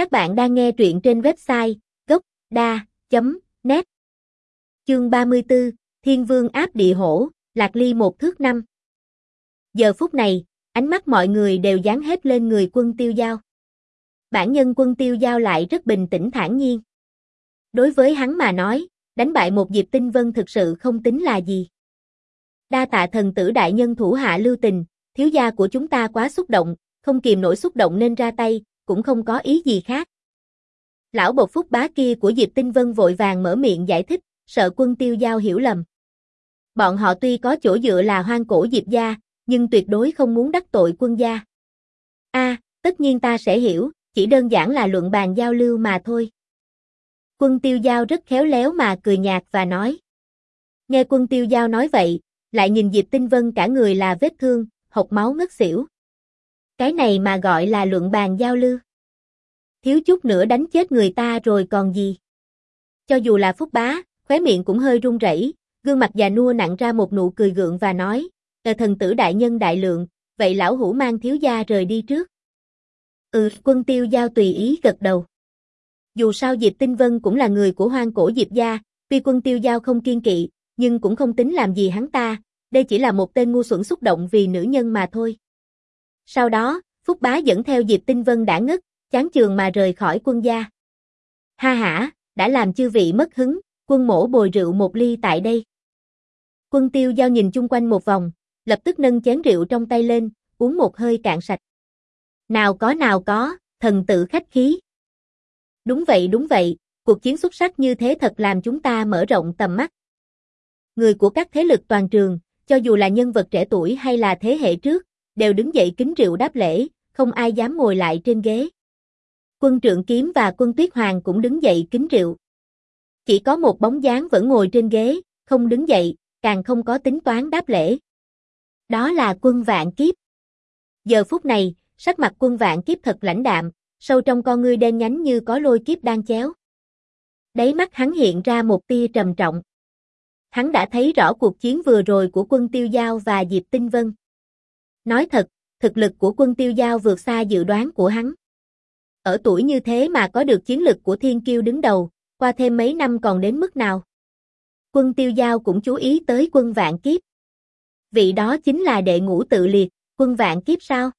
Các bạn đang nghe truyện trên website gốc.da.net Chương 34, Thiên Vương áp địa hổ, Lạc Ly một thước năm. Giờ phút này, ánh mắt mọi người đều dán hết lên người quân tiêu giao. Bản nhân quân tiêu giao lại rất bình tĩnh thản nhiên. Đối với hắn mà nói, đánh bại một Diệp Tinh Vân thực sự không tính là gì. Đa tạ thần tử đại nhân thủ hạ lưu tình, thiếu gia của chúng ta quá xúc động, không kìm nổi xúc động nên ra tay, cũng không có ý gì khác. Lão bột phúc bá kia của Diệp Tinh Vân vội vàng mở miệng giải thích, sợ quân tiêu giao hiểu lầm. Bọn họ tuy có chỗ dựa là hoang cổ Diệp gia, nhưng tuyệt đối không muốn đắc tội quân gia. A, tất nhiên ta sẽ hiểu, chỉ đơn giản là luận bàn giao lưu mà thôi. Quân tiêu giao rất khéo léo mà cười nhạt và nói. Nghe quân tiêu giao nói vậy, lại nhìn Diệp Tinh Vân cả người là vết thương, hộc máu ngất xỉu. Cái này mà gọi là luận bàn giao lưu. Thiếu chút nữa đánh chết người ta rồi còn gì. Cho dù là phúc bá, khóe miệng cũng hơi run rẩy, gương mặt già nua nặng ra một nụ cười gượng và nói, Tờ thần tử đại nhân đại lượng, vậy lão hủ mang thiếu gia rời đi trước. Ừ, quân tiêu giao tùy ý gật đầu. Dù sao Diệp Tinh Vân cũng là người của hoang cổ Diệp gia, tuy quân tiêu giao không kiên kỵ, nhưng cũng không tính làm gì hắn ta, đây chỉ là một tên ngu xuẩn xúc động vì nữ nhân mà thôi. Sau đó, Phúc Bá dẫn theo Diệp Tinh Vân đã ngất, chán trường mà rời khỏi quân gia. Ha hả, đã làm chư vị mất hứng, quân mổ bồi rượu một ly tại đây. Quân tiêu giao nhìn chung quanh một vòng, lập tức nâng chén rượu trong tay lên, uống một hơi cạn sạch. Nào có nào có, thần tự khách khí. Đúng vậy đúng vậy, cuộc chiến xuất sắc như thế thật làm chúng ta mở rộng tầm mắt. Người của các thế lực toàn trường, cho dù là nhân vật trẻ tuổi hay là thế hệ trước, đều đứng dậy kính rượu đáp lễ, không ai dám ngồi lại trên ghế. Quân trượng kiếm và quân tuyết hoàng cũng đứng dậy kính rượu. Chỉ có một bóng dáng vẫn ngồi trên ghế, không đứng dậy, càng không có tính toán đáp lễ. Đó là quân vạn kiếp. Giờ phút này, sắc mặt quân vạn kiếp thật lãnh đạm, sâu trong con ngươi đen nhánh như có lôi kiếp đang chéo. Đáy mắt hắn hiện ra một tia trầm trọng. Hắn đã thấy rõ cuộc chiến vừa rồi của quân Tiêu Giao và Diệp Tinh Vân. Nói thật, thực lực của quân Tiêu Giao vượt xa dự đoán của hắn. Ở tuổi như thế mà có được chiến lực của Thiên Kiêu đứng đầu, qua thêm mấy năm còn đến mức nào. Quân Tiêu Giao cũng chú ý tới quân vạn kiếp. Vị đó chính là đệ ngũ tự liệt, quân vạn kiếp sao?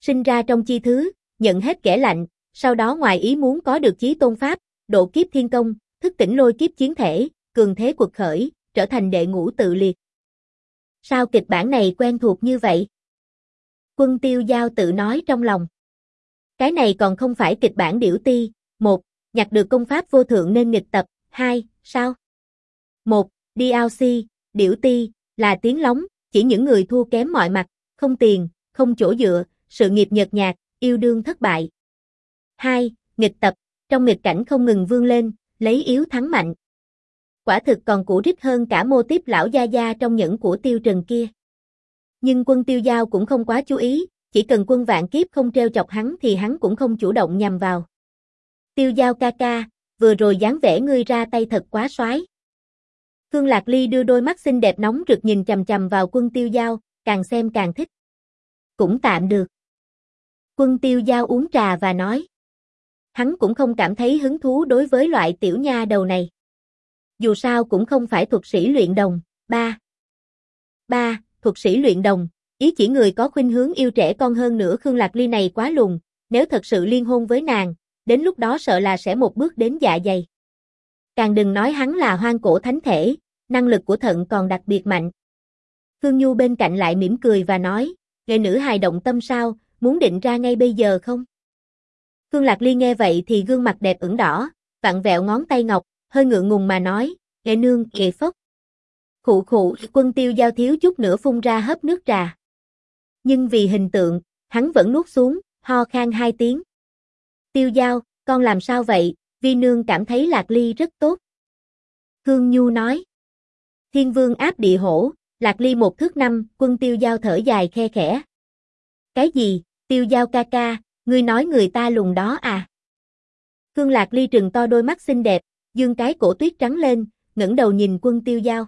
Sinh ra trong chi thứ, nhận hết kẻ lạnh, sau đó ngoài ý muốn có được chí tôn pháp, độ kiếp thiên công, thức tỉnh lôi kiếp chiến thể, cường thế cuộc khởi, trở thành đệ ngũ tự liệt. Sao kịch bản này quen thuộc như vậy? Quân tiêu giao tự nói trong lòng. Cái này còn không phải kịch bản điểu ti, một, nhặt được công pháp vô thượng nên nghịch tập, hai, sao? Một, DLC, điểu ti, là tiếng lóng, chỉ những người thua kém mọi mặt, không tiền, không chỗ dựa, sự nghiệp nhợt nhạt, yêu đương thất bại. 2. Nghịch tập, trong nghịch cảnh không ngừng vươn lên, lấy yếu thắng mạnh. Quả thực còn cũ rích hơn cả mô tiếp lão gia gia trong những của tiêu trần kia. Nhưng quân tiêu giao cũng không quá chú ý, chỉ cần quân vạn kiếp không treo chọc hắn thì hắn cũng không chủ động nhằm vào. Tiêu giao ca ca, vừa rồi dáng vẻ ngươi ra tay thật quá xoái. Khương Lạc Ly đưa đôi mắt xinh đẹp nóng rực nhìn chầm chầm vào quân tiêu giao, càng xem càng thích. Cũng tạm được. Quân tiêu giao uống trà và nói. Hắn cũng không cảm thấy hứng thú đối với loại tiểu nha đầu này. Dù sao cũng không phải thuật sĩ luyện đồng. 3. 3. Thuật sĩ luyện đồng, ý chỉ người có khuynh hướng yêu trẻ con hơn nữa Khương Lạc Ly này quá lùn, nếu thật sự liên hôn với nàng, đến lúc đó sợ là sẽ một bước đến dạ dày. Càng đừng nói hắn là hoang cổ thánh thể, năng lực của thận còn đặc biệt mạnh. Khương Nhu bên cạnh lại mỉm cười và nói, nghệ nữ hài động tâm sao, muốn định ra ngay bây giờ không? Khương Lạc Ly nghe vậy thì gương mặt đẹp ửng đỏ, vặn vẹo ngón tay ngọc, hơi ngượng ngùng mà nói, nghệ nương, nghệ phốc. Khụ khụ, quân tiêu giao thiếu chút nữa phun ra hớp nước trà. Nhưng vì hình tượng, hắn vẫn nuốt xuống, ho khan hai tiếng. Tiêu giao, con làm sao vậy, vi nương cảm thấy Lạc Ly rất tốt. Hương Nhu nói. Thiên vương áp địa hổ, Lạc Ly một thước năm, quân tiêu giao thở dài khe khẽ. Cái gì, tiêu giao ca ca, ngươi nói người ta lùn đó à? Khương Lạc Ly trừng to đôi mắt xinh đẹp, dương cái cổ tuyết trắng lên, ngẩng đầu nhìn quân tiêu giao.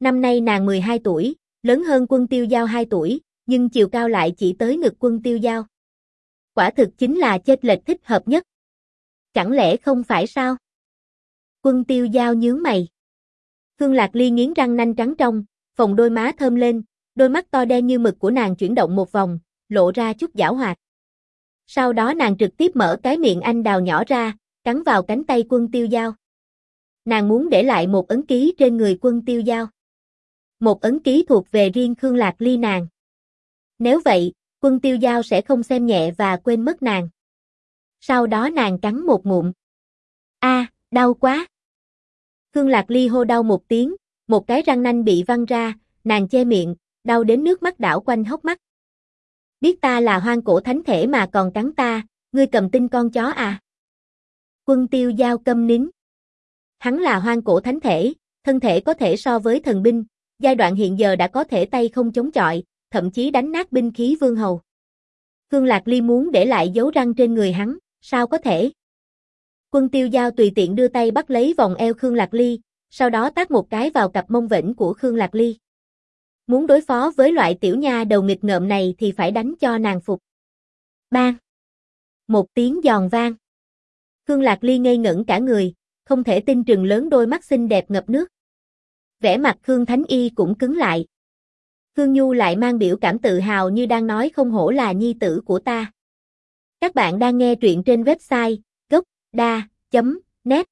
Năm nay nàng 12 tuổi, lớn hơn quân tiêu giao 2 tuổi, nhưng chiều cao lại chỉ tới ngực quân tiêu giao. Quả thực chính là chênh lệch thích hợp nhất. Chẳng lẽ không phải sao? Quân tiêu giao nhướng mày. Khương Lạc Ly nghiến răng nanh trắng trong, phồng đôi má thơm lên, đôi mắt to đen như mực của nàng chuyển động một vòng, lộ ra chút giảo hoạt. Sau đó nàng trực tiếp mở cái miệng anh đào nhỏ ra, cắn vào cánh tay quân tiêu giao. Nàng muốn để lại một ấn ký trên người quân tiêu giao. Một ấn ký thuộc về riêng Khương Lạc Ly nàng. Nếu vậy, quân tiêu giao sẽ không xem nhẹ và quên mất nàng. Sau đó nàng cắn một ngụm. A, đau quá. Khương Lạc Ly hô đau một tiếng, một cái răng nanh bị văng ra, nàng che miệng, đau đến nước mắt đảo quanh hốc mắt. Biết ta là hoang cổ thánh thể mà còn cắn ta, ngươi cầm tinh con chó à? Quân tiêu giao câm nín. Hắn là hoang cổ thánh thể, thân thể có thể so với thần binh, giai đoạn hiện giờ đã có thể tay không chống chọi, thậm chí đánh nát binh khí vương hầu. Khương Lạc Ly muốn để lại dấu răng trên người hắn, sao có thể? Quân tiêu giao tùy tiện đưa tay bắt lấy vòng eo Khương Lạc Ly, sau đó tác một cái vào cặp mông vĩnh của Khương Lạc Ly. Muốn đối phó với loại tiểu nha đầu nghịch ngợm này thì phải đánh cho nàng phục. Bang! Một tiếng giòn vang. Khương Lạc Ly ngây ngẩn cả người, không thể tin trừng lớn đôi mắt xinh đẹp ngập nước. Vẻ mặt Khương Thánh Y cũng cứng lại. Khương Nhu lại mang biểu cảm tự hào như đang nói không hổ là nhi tử của ta. Các bạn đang nghe truyện trên website gocda.net